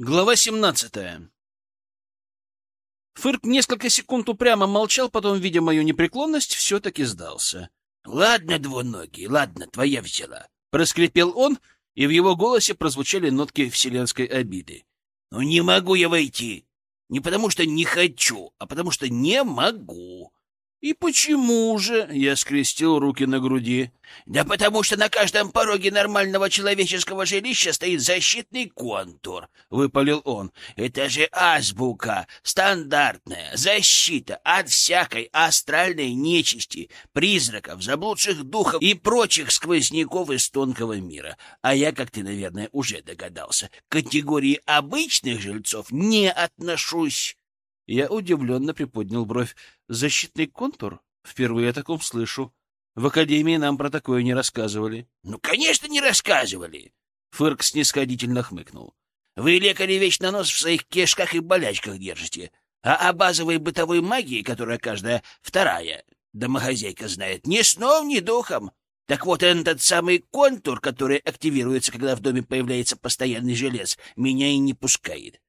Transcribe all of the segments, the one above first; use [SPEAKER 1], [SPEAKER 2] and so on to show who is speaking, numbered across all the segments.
[SPEAKER 1] Глава 17. Фырк несколько секунд упрямо молчал, потом, видя мою непреклонность, все-таки сдался.
[SPEAKER 2] — Ладно, двуногий, ладно, твоя взяла.
[SPEAKER 1] Проскрипел он, и в его голосе прозвучали нотки вселенской обиды.
[SPEAKER 2] — Но не могу я войти. Не потому что не хочу, а потому что не могу.
[SPEAKER 1] «И почему же?» — я скрестил руки на груди.
[SPEAKER 2] «Да потому что на каждом пороге нормального человеческого жилища стоит защитный контур», — выпалил он. «Это же азбука, стандартная защита от всякой астральной нечисти, призраков, заблудших духов и прочих сквозняков из тонкого мира. А я, как ты, наверное, уже догадался, к категории обычных жильцов не отношусь».
[SPEAKER 1] Я удивленно приподнял бровь. Защитный контур? Впервые о таком слышу. В академии нам про такое не рассказывали.
[SPEAKER 2] — Ну, конечно, не рассказывали.
[SPEAKER 1] Фырк снисходительно хмыкнул.
[SPEAKER 2] — Вы, лекари, вечно нос в своих кишках и болячках держите. А о базовой бытовой магии, которая каждая вторая домохозяйка знает, ни сном, ни духом. Так вот, этот самый контур, который активируется, когда в доме появляется постоянный желез, меня и не пускает.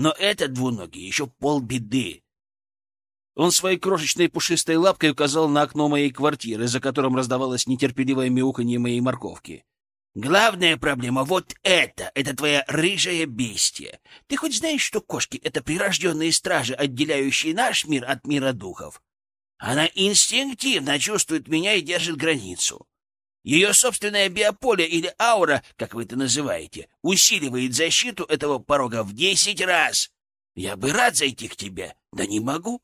[SPEAKER 2] Но этот двуногий еще полбеды.
[SPEAKER 1] Он своей крошечной пушистой лапкой указал на окно моей квартиры, за которым раздавалось нетерпеливое мяуканье моей морковки.
[SPEAKER 2] «Главная проблема вот это, это твоя рыжая бестия. Ты хоть знаешь, что кошки — это прирожденные стражи, отделяющие наш мир от мира духов? Она инстинктивно чувствует меня и держит границу. Ее собственное биополе или аура, как вы это называете, усиливает защиту этого порога в десять раз. Я бы рад зайти к тебе, да не могу.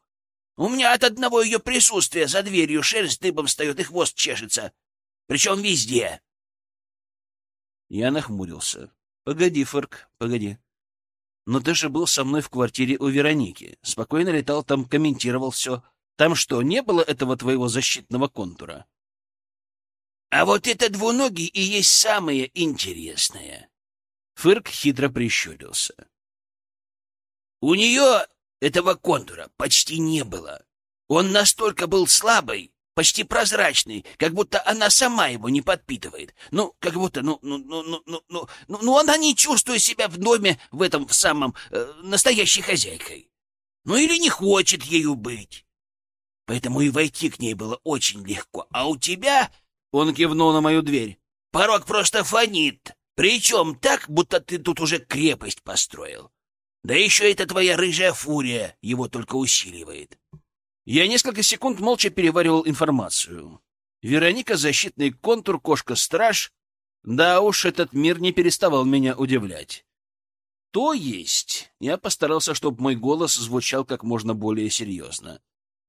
[SPEAKER 2] У меня от одного ее присутствия за дверью шерсть дыбом встает и хвост чешется. Причем везде.
[SPEAKER 1] Я нахмурился. Погоди, Фырк, погоди. Но ты же был со мной в квартире у Вероники. Спокойно летал там, комментировал все. Там что, не было этого твоего защитного контура?
[SPEAKER 2] А вот это двуногий и есть самое интересное.
[SPEAKER 1] Фырк хитро прищурился.
[SPEAKER 2] У нее этого контура почти не было. Он настолько был слабый, почти прозрачный, как будто она сама его не подпитывает. Ну, как будто, ну, ну, ну, ну, ну, ну, ну, ну она не чувствует себя в доме в этом в самом э, настоящей хозяйкой. Ну или не хочет ею быть. Поэтому и войти к ней было очень легко. А у тебя
[SPEAKER 1] он кивнул на мою дверь.
[SPEAKER 2] «Порог просто фонит. Причем так, будто ты тут уже крепость построил. Да еще эта твоя рыжая фурия его только усиливает».
[SPEAKER 1] Я несколько секунд молча переваривал информацию. Вероника — защитный контур, кошка-страж. Да уж, этот мир не переставал меня удивлять. То есть, я постарался, чтобы мой голос звучал как можно более серьезно.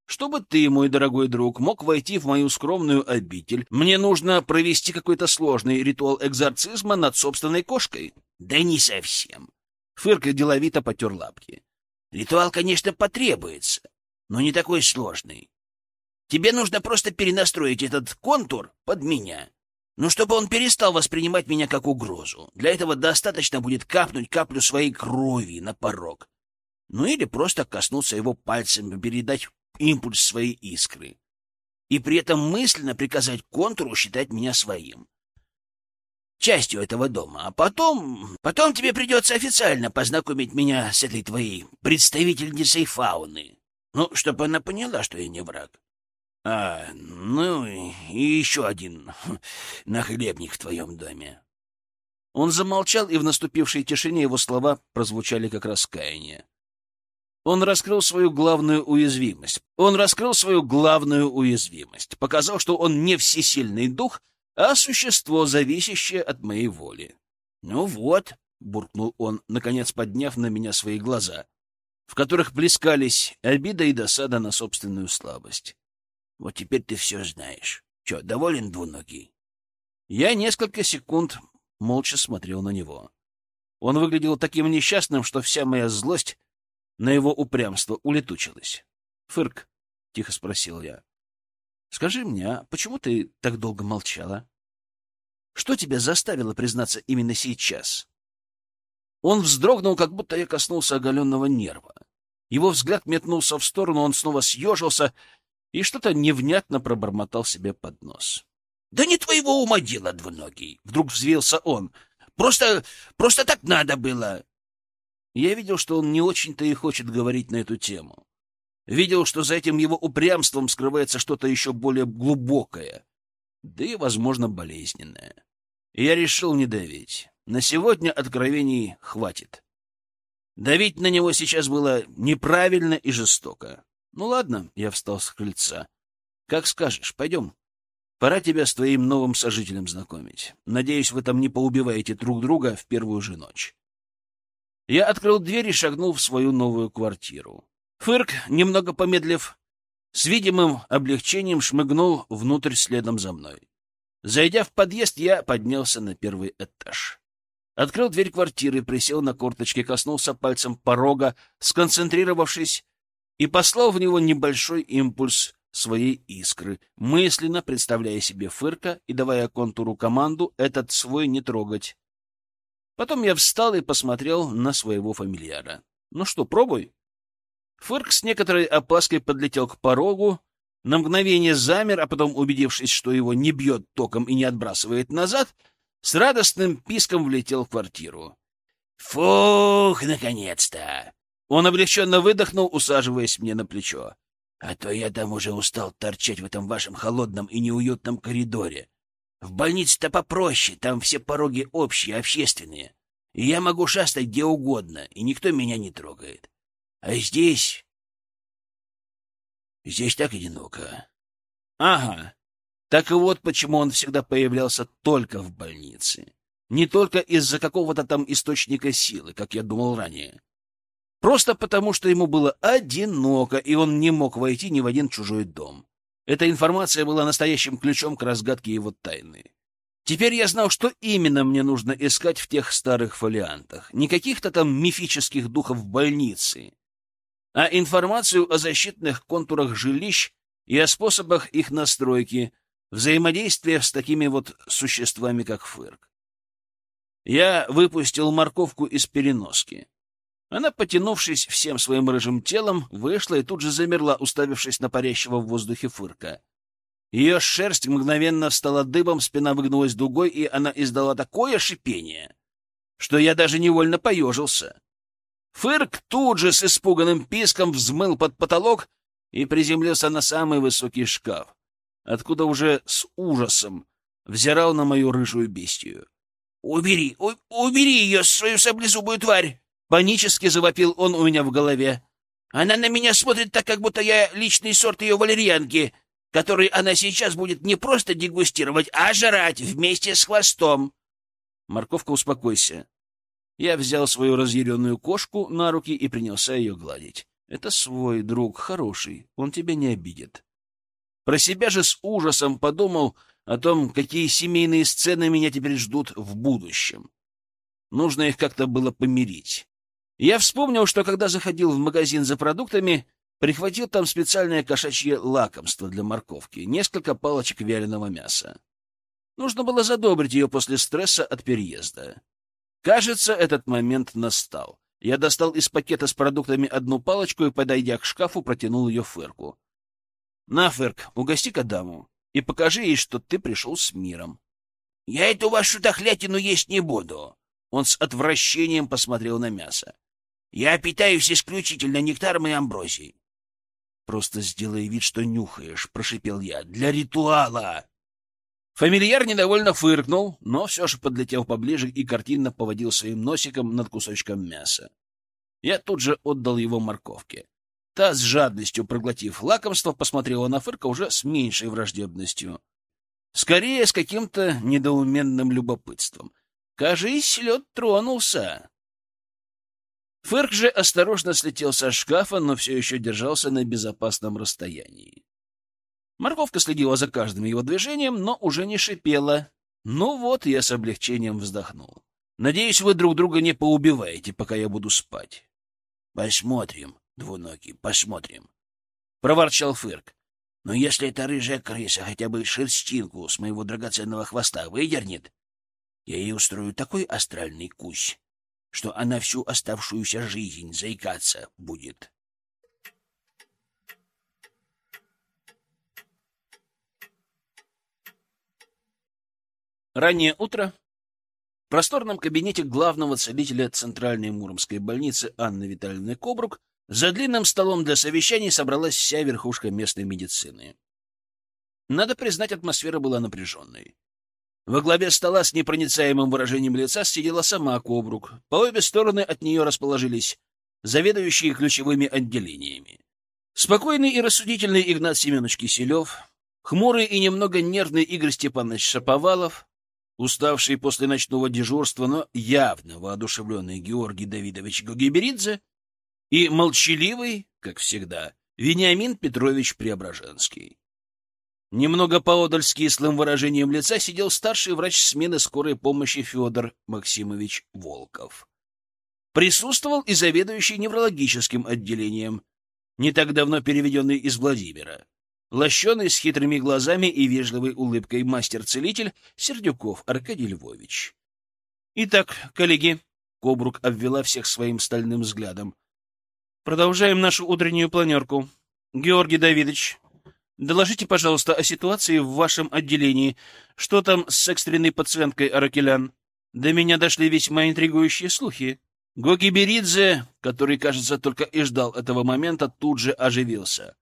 [SPEAKER 1] Чтобы ты, мой дорогой друг, мог войти в мою скромную обитель, мне нужно провести какой-то сложный ритуал экзорцизма над собственной кошкой.
[SPEAKER 2] Да не совсем.
[SPEAKER 1] Фырка деловито потер лапки.
[SPEAKER 2] Ритуал, конечно, потребуется, но не такой сложный. Тебе нужно просто перенастроить этот контур под меня. Ну, чтобы он перестал воспринимать меня как угрозу. Для этого достаточно будет капнуть каплю своей крови на порог. Ну, или просто коснуться его пальцем, передать импульс своей искры. И при этом мысленно приказать контуру считать меня своим. Частью этого дома. А потом... Потом тебе придется официально познакомить меня с этой твоей представительницей фауны. Ну, чтобы она поняла, что я не враг. А, ну и еще один нахлебник в твоем доме.
[SPEAKER 1] Он замолчал, и в наступившей тишине его слова прозвучали как раскаяние. Он раскрыл свою главную уязвимость. Он раскрыл свою главную уязвимость. Показал, что он не всесильный дух, а существо, зависящее от моей воли. «Ну вот», — буркнул он, наконец подняв на меня свои глаза, в которых плескались обида и досада на собственную слабость. «Вот теперь ты все знаешь. Че, доволен двуногий?» Я несколько секунд молча смотрел на него. Он выглядел таким несчастным, что вся моя злость на его упрямство улетучилось. «Фырк», — тихо спросил я, — «скажи мне, а почему ты так долго молчала? Что тебя заставило признаться именно сейчас?» Он вздрогнул, как будто я коснулся оголенного нерва. Его взгляд метнулся в сторону, он снова съежился и что-то невнятно пробормотал себе под нос.
[SPEAKER 2] — Да не твоего ума дело, двуногий! — вдруг взвился он. — Просто... просто так надо было!
[SPEAKER 1] Я видел, что он не очень-то и хочет говорить на эту тему. Видел, что за этим его упрямством скрывается что-то еще более глубокое, да и, возможно, болезненное. Я решил не давить. На сегодня откровений хватит. Давить на него сейчас было неправильно и жестоко. Ну ладно, я встал с крыльца. Как скажешь, пойдем. Пора тебя с твоим новым сожителем знакомить. Надеюсь, вы там не поубиваете друг друга в первую же ночь. Я открыл дверь и шагнул в свою новую квартиру. Фырк, немного помедлив, с видимым облегчением шмыгнул внутрь следом за мной. Зайдя в подъезд, я поднялся на первый этаж. Открыл дверь квартиры, присел на корточки, коснулся пальцем порога, сконцентрировавшись, и послал в него небольшой импульс своей искры, мысленно представляя себе Фырка и давая контуру команду этот свой не трогать. Потом я встал и посмотрел на своего фамильяра. Ну что, пробуй. Фырк с некоторой опаской подлетел к порогу, на мгновение замер, а потом, убедившись, что его не бьет током и не отбрасывает назад, с радостным писком влетел в квартиру.
[SPEAKER 2] «Фух, наконец-то!»
[SPEAKER 1] Он облегченно выдохнул, усаживаясь мне на плечо.
[SPEAKER 2] «А то я там уже устал торчать в этом вашем холодном и неуютном коридоре. В больнице-то попроще, там все пороги общие, общественные. И я могу шастать где угодно, и никто меня не трогает. А здесь... Здесь так одиноко.
[SPEAKER 1] Ага. Так вот почему он всегда появлялся только в больнице. Не только из-за какого-то там источника силы, как я думал ранее. Просто потому, что ему было одиноко, и он не мог войти ни в один чужой дом. Эта информация была настоящим ключом к разгадке его тайны. Теперь я знал, что именно мне нужно искать в тех старых фолиантах. Не каких-то там мифических духов больницы, а информацию о защитных контурах жилищ и о способах их настройки, взаимодействия с такими вот существами, как Фырк. Я выпустил морковку из переноски. Она, потянувшись всем своим рыжим телом, вышла и тут же замерла, уставившись на парящего в воздухе Фырка. Ее шерсть мгновенно встала дыбом, спина выгнулась дугой, и она издала такое шипение, что я даже невольно поежился. Фырк тут же с испуганным писком взмыл под потолок и приземлился на самый высокий шкаф, откуда уже с ужасом взирал на мою рыжую бестию.
[SPEAKER 2] «Убери, убери ее, свою саблезубую тварь!»
[SPEAKER 1] Панически завопил он у меня в голове.
[SPEAKER 2] «Она на меня смотрит так, как будто я личный сорт ее валерьянки, который она сейчас будет не просто дегустировать, а жрать вместе с хвостом!»
[SPEAKER 1] «Морковка, успокойся. Я взял свою разъяренную кошку на руки и принялся ее гладить. Это свой друг, хороший, он тебя не обидит. Про себя же с ужасом подумал о том, какие семейные сцены меня теперь ждут в будущем. Нужно их как-то было помирить. Я вспомнил, что когда заходил в магазин за продуктами, прихватил там специальное кошачье лакомство для морковки, несколько палочек вяленого мяса. Нужно было задобрить ее после стресса от переезда. Кажется, этот момент настал. Я достал из пакета с продуктами одну палочку и, подойдя к шкафу, протянул ее Фырку. — На, Фырк, угости-ка даму и покажи ей, что ты пришел с миром.
[SPEAKER 2] — Я эту вашу дохлятину есть не буду.
[SPEAKER 1] Он с отвращением посмотрел на мясо.
[SPEAKER 2] — Я питаюсь исключительно нектаром и амброзией.
[SPEAKER 1] — Просто сделай вид, что нюхаешь, — прошипел я, — для ритуала. Фамильяр недовольно фыркнул, но все же подлетел поближе и картинно поводил своим носиком над кусочком мяса. Я тут же отдал его морковке. Та, с жадностью проглотив лакомство, посмотрела на Фырка уже с меньшей враждебностью. Скорее, с каким-то недоуменным любопытством. Кажись, лед тронулся. Фырк же осторожно слетел со шкафа, но все еще держался на безопасном расстоянии. Морковка следила за каждым его движением, но уже не шипела. Ну вот, я с облегчением вздохнул. Надеюсь, вы друг друга не поубиваете, пока я буду спать.
[SPEAKER 2] — Посмотрим, двуногий, посмотрим, —
[SPEAKER 1] проворчал Фырк.
[SPEAKER 2] — Но если эта рыжая крыса хотя бы шерстинку с моего драгоценного хвоста выдернет, я ей устрою такой астральный кусь, что она всю оставшуюся жизнь заикаться будет.
[SPEAKER 1] Раннее утро. В просторном кабинете главного целителя Центральной Муромской больницы Анны Витальевны Кобрук за длинным столом для совещаний собралась вся верхушка местной медицины. Надо признать, атмосфера была напряженной. Во главе стола с непроницаемым выражением лица сидела сама Кобрук. По обе стороны от нее расположились заведующие ключевыми отделениями. Спокойный и рассудительный Игнат Семенович Киселев, хмурый и немного нервный Игорь Степанович Шаповалов, Уставший после ночного дежурства, но явно воодушевленный Георгий Давидович Гогиберидзе и молчаливый, как всегда, Вениамин Петрович Преображенский. Немного поодаль с кислым выражением лица сидел старший врач смены скорой помощи Федор Максимович Волков. Присутствовал и заведующий неврологическим отделением, не так давно переведенный из Владимира. Лощеный, с хитрыми глазами и вежливой улыбкой мастер-целитель Сердюков Аркадий Львович. «Итак, коллеги», — Кобрук обвела всех своим стальным взглядом, — «продолжаем нашу утреннюю планерку. Георгий Давидович, доложите, пожалуйста, о ситуации в вашем отделении. Что там с экстренной пациенткой Аракелян? До меня дошли весьма интригующие слухи». Гоги Беридзе, который, кажется, только и ждал этого момента, тут же оживился.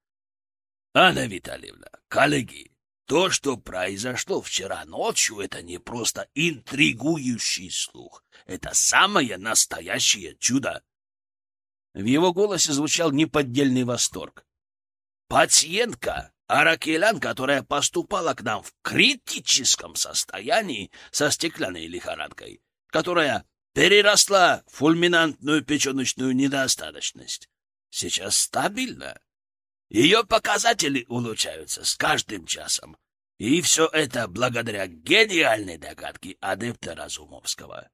[SPEAKER 2] Анна Витальевна, коллеги, то, что произошло вчера ночью, это не просто интригующий слух. Это самое настоящее чудо.
[SPEAKER 1] В его голосе звучал неподдельный восторг.
[SPEAKER 2] Пациентка Аракелян, которая поступала к нам в критическом состоянии со стеклянной лихорадкой, которая переросла фульминантную печеночную недостаточность, сейчас стабильна. Ее показатели улучшаются с каждым часом. И все это благодаря гениальной догадке адепта Разумовского.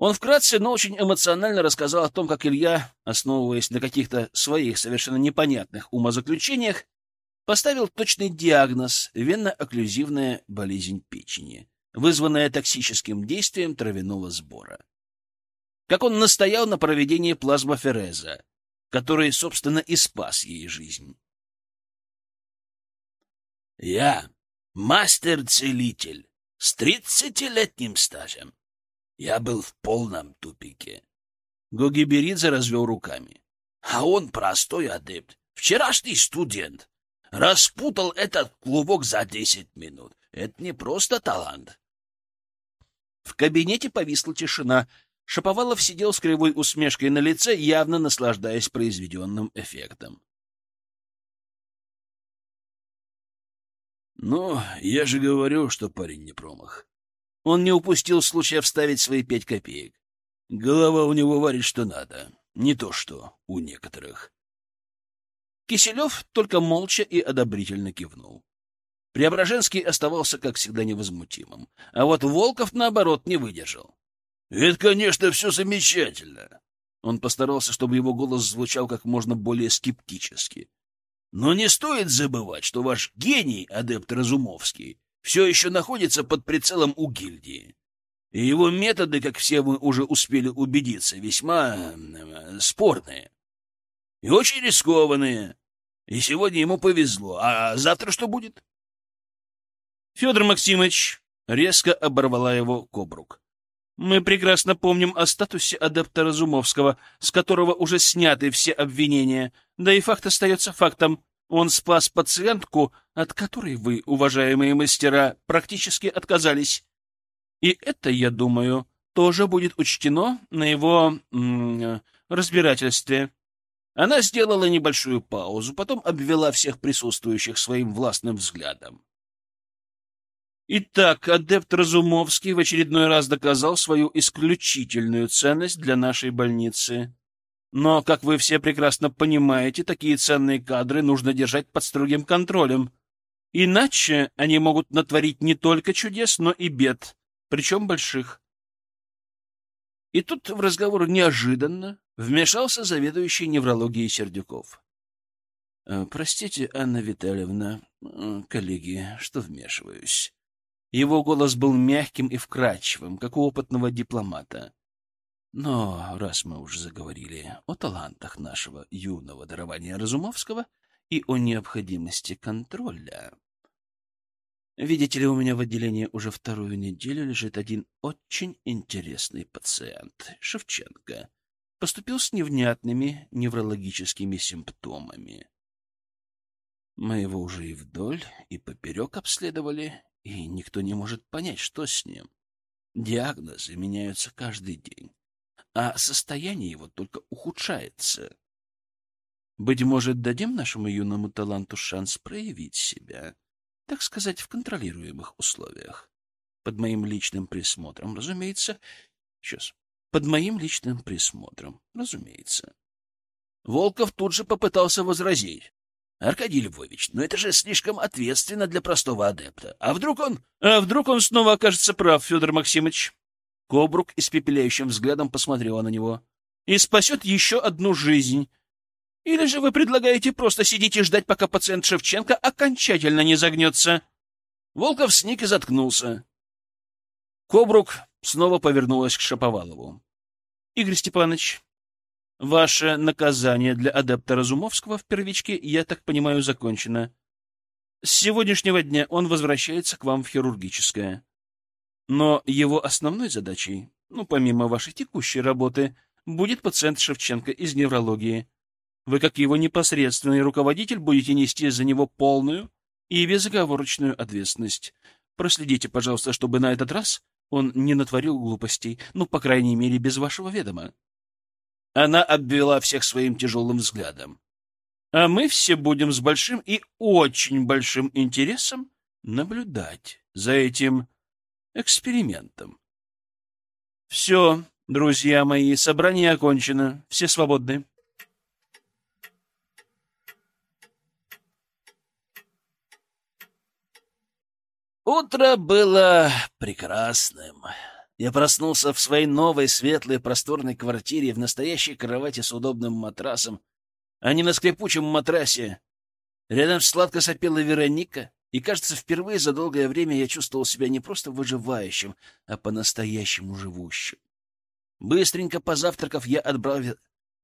[SPEAKER 1] Он вкратце, но очень эмоционально рассказал о том, как Илья, основываясь на каких-то своих совершенно непонятных умозаключениях, поставил точный диагноз — венно-окклюзивная болезнь печени, вызванная токсическим действием травяного сбора. Как он настоял на проведении плазмофереза, который, собственно, и спас ей жизнь.
[SPEAKER 2] Я мастер-целитель с тридцатилетним стажем. Я был в полном тупике.
[SPEAKER 1] Гогиберидзе развел руками.
[SPEAKER 2] А он простой адепт, вчерашний студент. Распутал этот клубок за десять минут. Это не просто талант.
[SPEAKER 1] В кабинете повисла тишина, Шаповалов сидел с кривой усмешкой на лице, явно наслаждаясь произведенным эффектом.
[SPEAKER 2] «Ну, я же говорю, что парень не промах».
[SPEAKER 1] Он не упустил случая вставить свои пять копеек.
[SPEAKER 2] Голова у него варит что надо, не то что у некоторых.
[SPEAKER 1] Киселев только молча и одобрительно кивнул. Преображенский оставался, как всегда, невозмутимым, а вот Волков, наоборот, не выдержал.
[SPEAKER 2] Это, конечно, все замечательно.
[SPEAKER 1] Он постарался, чтобы его голос звучал как можно более скептически.
[SPEAKER 2] Но не стоит забывать, что ваш гений, адепт Разумовский, все еще находится под прицелом у гильдии. И его методы, как все мы уже успели убедиться, весьма э, спорные. И очень рискованные. И сегодня ему повезло. А завтра что будет?
[SPEAKER 1] Федор Максимович резко оборвала его Кобрук. Мы прекрасно помним о статусе адепта Разумовского, с которого уже сняты все обвинения, да и факт остается фактом. Он спас пациентку, от которой вы, уважаемые мастера, практически отказались. И это, я думаю, тоже будет учтено на его разбирательстве. Она сделала небольшую паузу, потом обвела всех присутствующих своим властным взглядом. Итак, адепт Разумовский в очередной раз доказал свою исключительную ценность для нашей больницы. Но, как вы все прекрасно понимаете, такие ценные кадры нужно держать под строгим контролем. Иначе они могут натворить не только чудес, но и бед, причем больших. И тут в разговор неожиданно вмешался заведующий неврологией Сердюков. «Э, — Простите, Анна Витальевна, э, коллеги, что вмешиваюсь. Его голос был мягким и вкрадчивым, как у опытного дипломата. Но раз мы уже заговорили о талантах нашего юного дарования Разумовского и о необходимости контроля... Видите ли, у меня в отделении уже вторую неделю лежит один очень интересный пациент, Шевченко. Поступил с невнятными неврологическими симптомами. Мы его уже и вдоль, и поперек обследовали, и никто не может понять, что с ним. Диагнозы меняются каждый день, а состояние его только ухудшается. Быть может, дадим нашему юному таланту шанс проявить себя, так сказать, в контролируемых условиях. Под моим личным присмотром, разумеется. Сейчас. Под моим личным присмотром, разумеется. Волков тут же попытался возразить. Аркадий Львович, но это же слишком ответственно для простого адепта. А вдруг он... А вдруг он снова окажется прав, Федор Максимович? Кобрук испепеляющим взглядом посмотрела на него. И спасет еще одну жизнь. Или же вы предлагаете просто сидеть и ждать, пока пациент Шевченко окончательно не загнется? Волков сник и заткнулся. Кобрук снова повернулась к Шаповалову. — Игорь Степанович, ваше наказание для адепта Разумовского в первичке, я так понимаю, закончено. С сегодняшнего дня он возвращается к вам в хирургическое. Но его основной задачей, ну, помимо вашей текущей работы, будет пациент Шевченко из неврологии — вы, как его непосредственный руководитель, будете нести за него полную и безоговорочную ответственность. Проследите, пожалуйста, чтобы на этот раз он не натворил глупостей, ну, по крайней мере, без вашего ведома. Она обвела всех своим тяжелым взглядом. А мы все будем с большим и очень большим интересом наблюдать за этим экспериментом. Все, друзья мои, собрание окончено. Все свободны. Утро было прекрасным. Я проснулся в своей новой светлой просторной квартире в настоящей кровати с удобным матрасом, а не на скрипучем матрасе. Рядом сладко сопела Вероника, и, кажется, впервые за долгое время я чувствовал себя не просто выживающим, а по-настоящему живущим. Быстренько позавтракав, я отправил...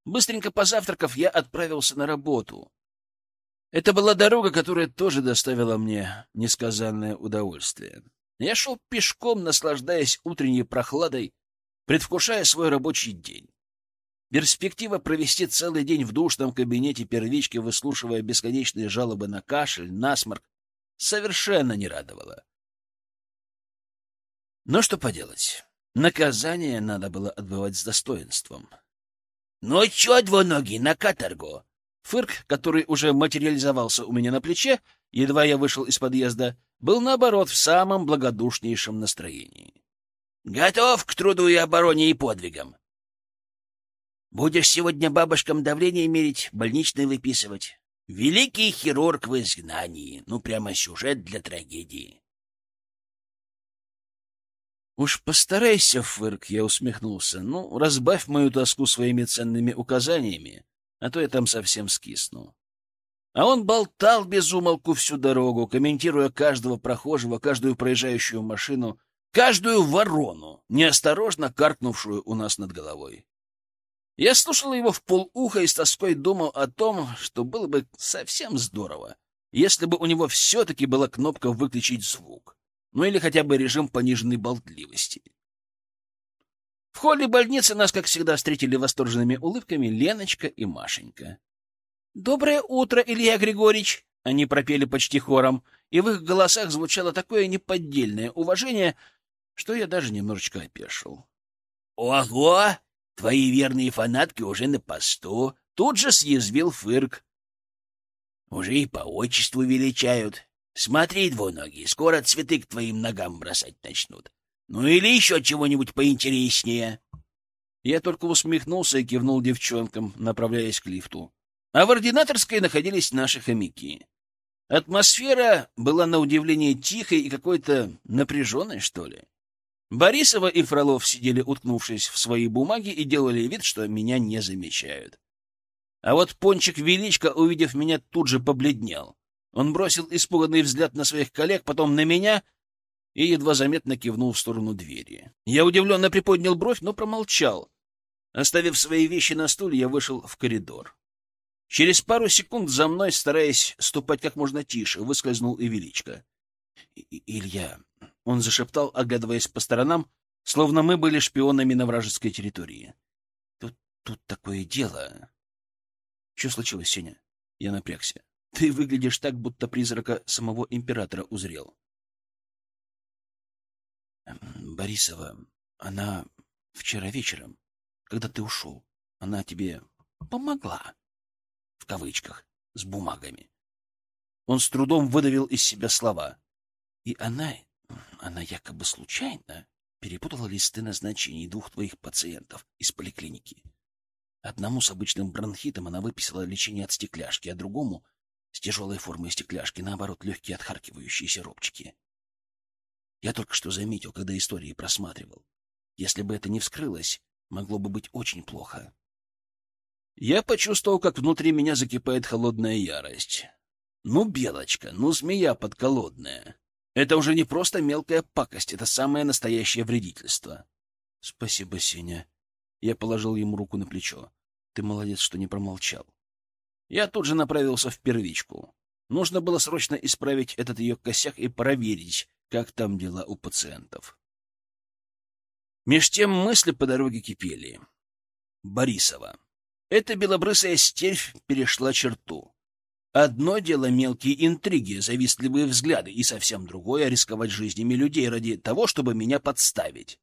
[SPEAKER 1] Быстренько позавтракав, я отправился на работу. Это была дорога, которая тоже доставила мне несказанное удовольствие. Я шел пешком, наслаждаясь утренней прохладой, предвкушая свой рабочий день. Перспектива провести целый день в душном кабинете первички, выслушивая бесконечные жалобы на кашель, насморк, совершенно не радовала. Но что поделать, наказание надо было отбывать с достоинством. — Ну чё, двуногий, на каторгу? Фырк, который уже материализовался у меня на плече, едва я вышел из подъезда, был, наоборот, в самом благодушнейшем настроении. «Готов к труду и обороне и подвигам. Будешь сегодня бабушкам давление мерить, больничные выписывать. Великий хирург в изгнании. Ну, прямо сюжет для трагедии». «Уж постарайся, Фырк», — я усмехнулся. «Ну, разбавь мою тоску своими ценными указаниями» а то я там совсем скисну. А он болтал без умолку всю дорогу, комментируя каждого прохожего, каждую проезжающую машину, каждую ворону, неосторожно каркнувшую у нас над головой. Я слушал его в полуха и с тоской думал о том, что было бы совсем здорово, если бы у него все-таки была кнопка «выключить звук», ну или хотя бы режим пониженной болтливости. В холле больницы нас, как всегда, встретили восторженными улыбками Леночка и Машенька. «Доброе утро, Илья Григорьевич!» Они пропели почти хором, и в их голосах звучало такое неподдельное уважение, что я даже немножечко опешил. «Ого! Твои верные фанатки уже на посту!» Тут же съязвил Фырк. «Уже и по отчеству величают. Смотри, двуногий, скоро цветы к твоим ногам бросать начнут. Ну или еще чего-нибудь поинтереснее. Я только усмехнулся и кивнул девчонкам, направляясь к лифту. А в ординаторской находились наши хомяки. Атмосфера была на удивление тихой и какой-то напряженной, что ли. Борисова и Фролов сидели, уткнувшись в свои бумаги, и делали вид, что меня не замечают. А вот Пончик Величко, увидев меня, тут же побледнел. Он бросил испуганный взгляд на своих коллег, потом на меня — и едва заметно кивнул в сторону двери. Я удивленно приподнял бровь, но промолчал. Оставив свои вещи на стуле, я вышел в коридор. Через пару секунд за мной, стараясь ступать как можно тише, выскользнул и Величко. Илья, он зашептал, оглядываясь по сторонам, словно мы были шпионами на вражеской территории. Тут, тут такое дело. Что случилось, Сеня? Я напрягся. Ты выглядишь так, будто призрака самого императора узрел. Борисова, она вчера вечером, когда ты ушел, она тебе помогла. В кавычках, с бумагами. Он с трудом выдавил из себя слова. И она, она якобы случайно перепутала листы назначений двух твоих пациентов из поликлиники. Одному с обычным бронхитом она выписала лечение от стекляшки, а другому — с тяжелой формой стекляшки, наоборот, легкие отхаркивающиеся робчики. Я только что заметил, когда истории просматривал. Если бы это не вскрылось, могло бы быть очень плохо. Я почувствовал, как внутри меня закипает холодная ярость. Ну, белочка, ну, змея подколодная. Это уже не просто мелкая пакость, это самое настоящее вредительство. Спасибо, Сеня. Я положил ему руку на плечо. Ты молодец, что не промолчал. Я тут же направился в первичку. Нужно было срочно исправить этот ее косяк и проверить, как там дела у пациентов. Меж тем мысли по дороге кипели. Борисова. Эта белобрысая стервь перешла черту. Одно дело мелкие интриги, завистливые взгляды, и совсем другое — рисковать жизнями людей ради того, чтобы меня подставить.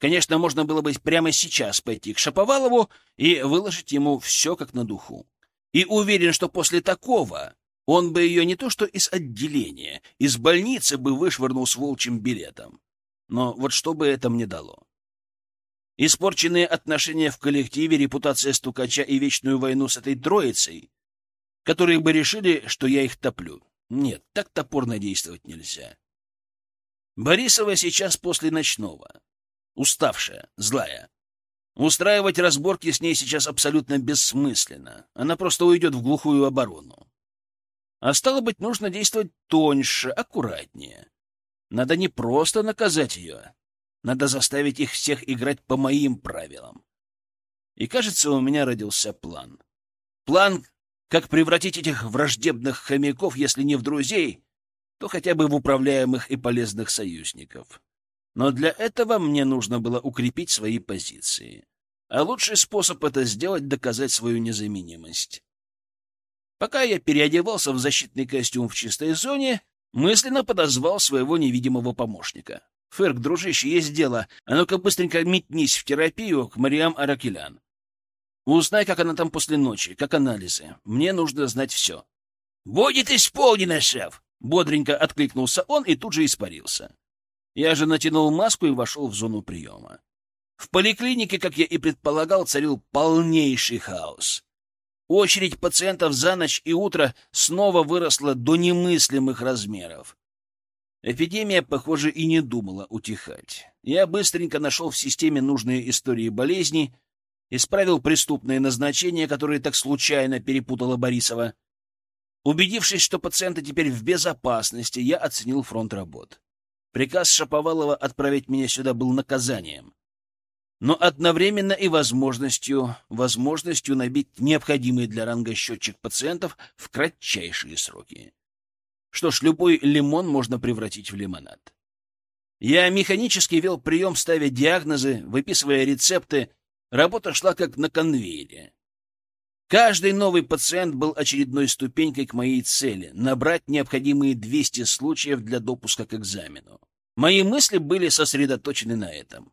[SPEAKER 1] Конечно, можно было бы прямо сейчас пойти к Шаповалову и выложить ему все как на духу. И уверен, что после такого он бы ее не то что из отделения, из больницы бы вышвырнул с волчьим билетом. Но вот что бы это мне дало? Испорченные отношения в коллективе, репутация стукача и вечную войну с этой троицей, которые бы решили, что я их топлю. Нет, так топорно действовать нельзя. Борисова сейчас после ночного. Уставшая, злая. Устраивать разборки с ней сейчас абсолютно бессмысленно. Она просто уйдет в глухую оборону. А стало быть, нужно действовать тоньше, аккуратнее. Надо не просто наказать ее. Надо заставить их всех играть по моим правилам. И, кажется, у меня родился план. План, как превратить этих враждебных хомяков, если не в друзей, то хотя бы в управляемых и полезных союзников. Но для этого мне нужно было укрепить свои позиции. А лучший способ это сделать — доказать свою незаменимость. Пока я переодевался в защитный костюм в чистой зоне, мысленно подозвал своего невидимого помощника. «Ферк, дружище, есть дело. А ну-ка быстренько метнись в терапию к Мариам Аракелян. Узнай, как она там после ночи, как анализы. Мне нужно знать все». «Будет исполнено, шеф!» Бодренько откликнулся он и тут же испарился. Я же натянул маску и вошел в зону приема. В поликлинике, как я и предполагал, царил полнейший хаос. Очередь пациентов за ночь и утро снова выросла до немыслимых размеров. Эпидемия, похоже, и не думала утихать. Я быстренько нашел в системе нужные истории болезни, исправил преступные назначения, которые так случайно перепутала Борисова. Убедившись, что пациенты теперь в безопасности, я оценил фронт работ. Приказ Шаповалова отправить меня сюда был наказанием, но одновременно и возможностью, возможностью набить необходимый для ранга счетчик пациентов в кратчайшие сроки. Что ж, любой лимон можно превратить в лимонад. Я механически вел прием, ставя диагнозы, выписывая рецепты. Работа шла как на конвейере. Каждый новый пациент был очередной ступенькой к моей цели — набрать необходимые 200 случаев для допуска к экзамену. Мои мысли были сосредоточены на этом.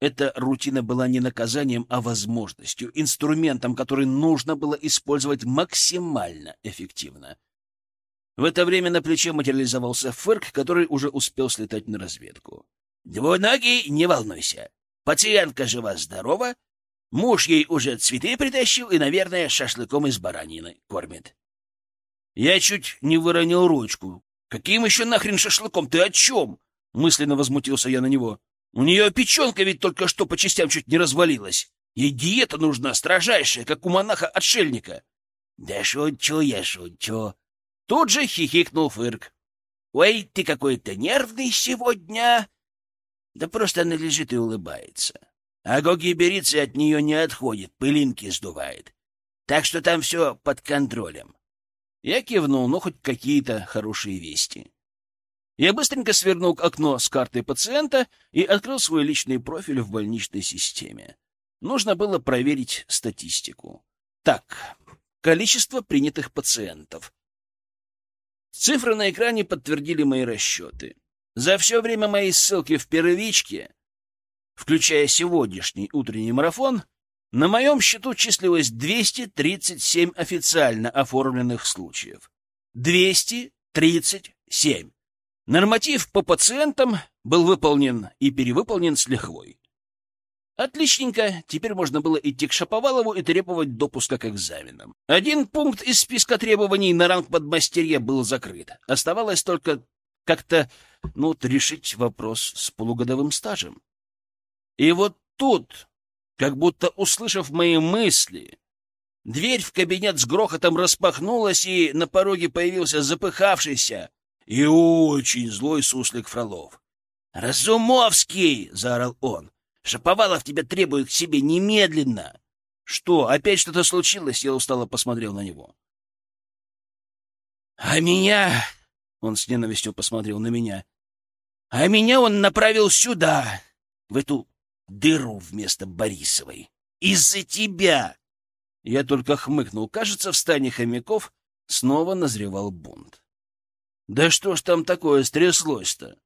[SPEAKER 1] Эта рутина была не наказанием, а возможностью, инструментом, который нужно было использовать максимально эффективно. В это время на плече материализовался Фырк, который уже успел слетать на разведку. «Двуногий, не волнуйся. Пациентка жива-здорова, Муж ей уже цветы притащил и, наверное, шашлыком из баранины кормит. Я чуть не выронил ручку. Каким еще нахрен шашлыком? Ты о чем? Мысленно возмутился я на него. У нее печенка ведь только что по частям чуть не развалилась. Ей диета нужна, строжайшая, как у монаха-отшельника. Да шучу я, шучу. Тут же хихикнул Фырк. Ой, ты какой-то нервный сегодня. Да просто она лежит и улыбается. А Гоги берется от нее не отходит, пылинки сдувает. Так что там все под контролем. Я кивнул, ну хоть какие-то хорошие вести. Я быстренько свернул окно с картой пациента и открыл свой личный профиль в больничной системе. Нужно было проверить статистику. Так, количество принятых пациентов. Цифры на экране подтвердили мои расчеты. За все время моей ссылки в первичке, включая сегодняшний утренний марафон, на моем счету числилось 237 официально оформленных случаев. 237. Норматив по пациентам был выполнен и перевыполнен с лихвой. Отличненько, теперь можно было идти к Шаповалову и требовать допуска к экзаменам. Один пункт из списка требований на ранг подмастерья был закрыт. Оставалось только как-то, ну, решить вопрос с полугодовым стажем. И вот тут, как будто услышав мои мысли, дверь в кабинет с грохотом распахнулась, и на пороге появился запыхавшийся и очень злой суслик Фролов. «Разумовский!» — заорал он. Шаповалов тебя требует к себе немедленно. Что, опять что-то случилось? Я устало посмотрел на него. А меня... Он с ненавистью посмотрел на меня. А меня он направил сюда, в эту дыру вместо Борисовой. Из-за тебя! Я только хмыкнул. Кажется, в стане хомяков снова назревал бунт. Да что ж там такое стряслось-то?